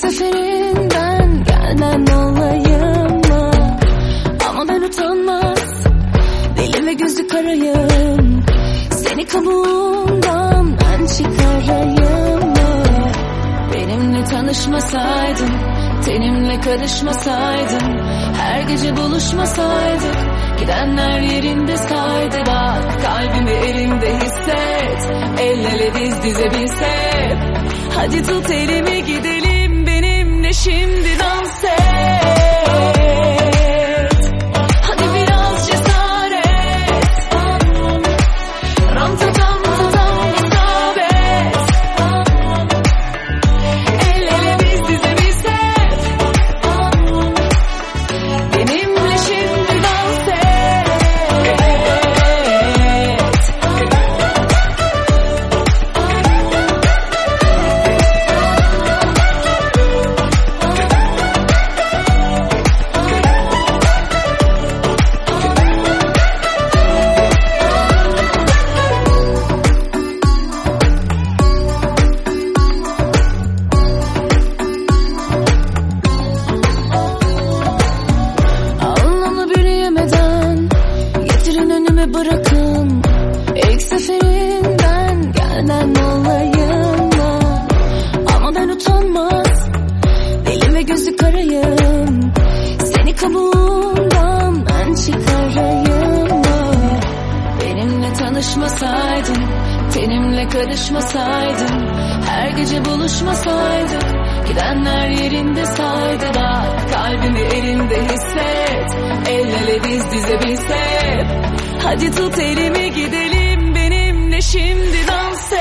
Seferinden gelmem olayım mı? Ama ben utanmaz Deli ve gözü karayım. Seni kabuğundan ben çıkarayım mı? Benimle tanışmasaydın Tenimle karışmasaydın. Her gece buluşmasaydık Gidenler yerinde saydı. Bak Kalbimi elimde hisset El ele diz dize binsek Hadi tut elimi gidelim benimle mı? Ama ben utanmaz Deli ve gözü karayım. Seni kabuğumdan ben çıkarayım? Benimle tanışmasaydın Tenimle karışmasaydın. Her gece buluşmasaydık Gidenler yerinde saydı. Da Kalbimi elinde hisset El ele biz dize bilsek Hadi tut elimi gidelim benimle şimdi dans